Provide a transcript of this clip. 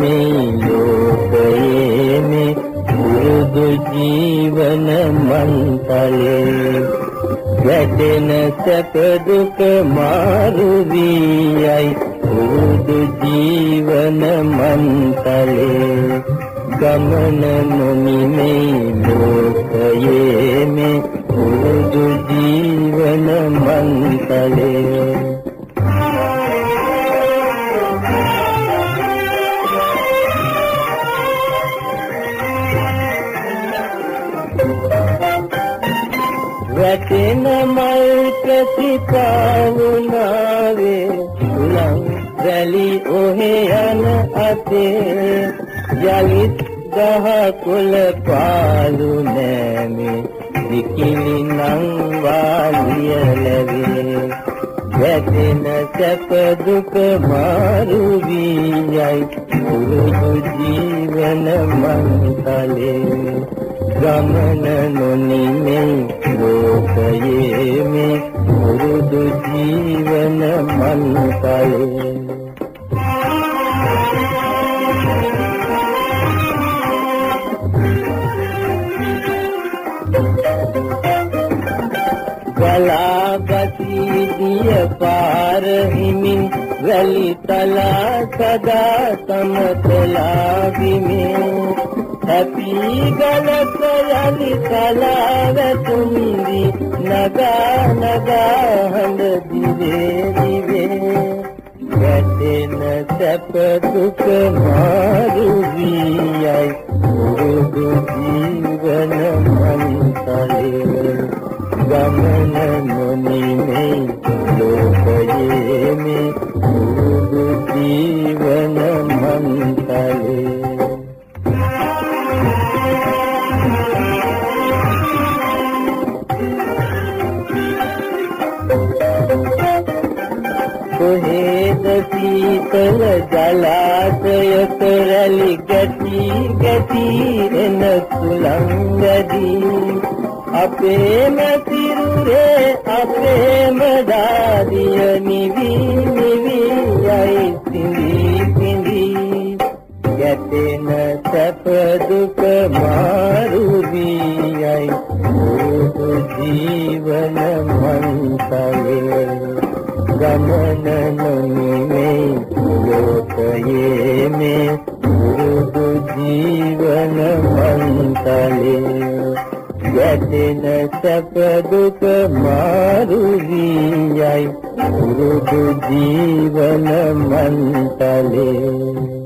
මේ ලෝකයේනේ දුරුදු ජීවන මන්තලේ. වැටෙන සැප දුක මාරු වීයයි. දුරුදු ජීවන මන්තලේ. ගමන නොමිනේ ලෝකයේනේ දුරුදු ජීවන මන්තලේ. වැටෙන මල් ප්‍රතිපාවුනාවේ. උලන් වැලි ඔහේ යන අතේ. යලිත් දහ කුල පාලු නෑමේ. විකිලි නං වාලිය ලැබේ. වැටෙන සැප දුක මාරු වීයයි. පුරුදු ජීවන මන්තලේ ගමන නොනිමේ ලෝකයේ මේ පුරුදු ජීවන මන්තලේ ගලාගති දිය පාර හිමින් වැලි තලා සදා සමතලා විමේ හැපි ගලක යලි තලා වැතුම්දි නගා නගා හඬ දිවේ දිවේ වැටෙන සැප දුක මාරු වීයයි උරුදු ජීවන මන්තලේ ගමන නොනිමේ ලෝකයේ මේ කොහේද සීතල ජලාශයක රැලි ගැටි ගැටි එන සුළංගදී? අපේම සිරුරේ අපේම දාදිය නිවි නිවි යයි සිඳි සිඳි. ගැටෙන සැප දුක මාරු වීයයි බුදු ජීවන මන්තලේ ගමන නොනිමේ ලෝකයේ මේ බුදු ජීවන මන්තලේ ගැටෙන සැප දුක මාරු වීයයි පුරුදු ජීවන මන්තලේ.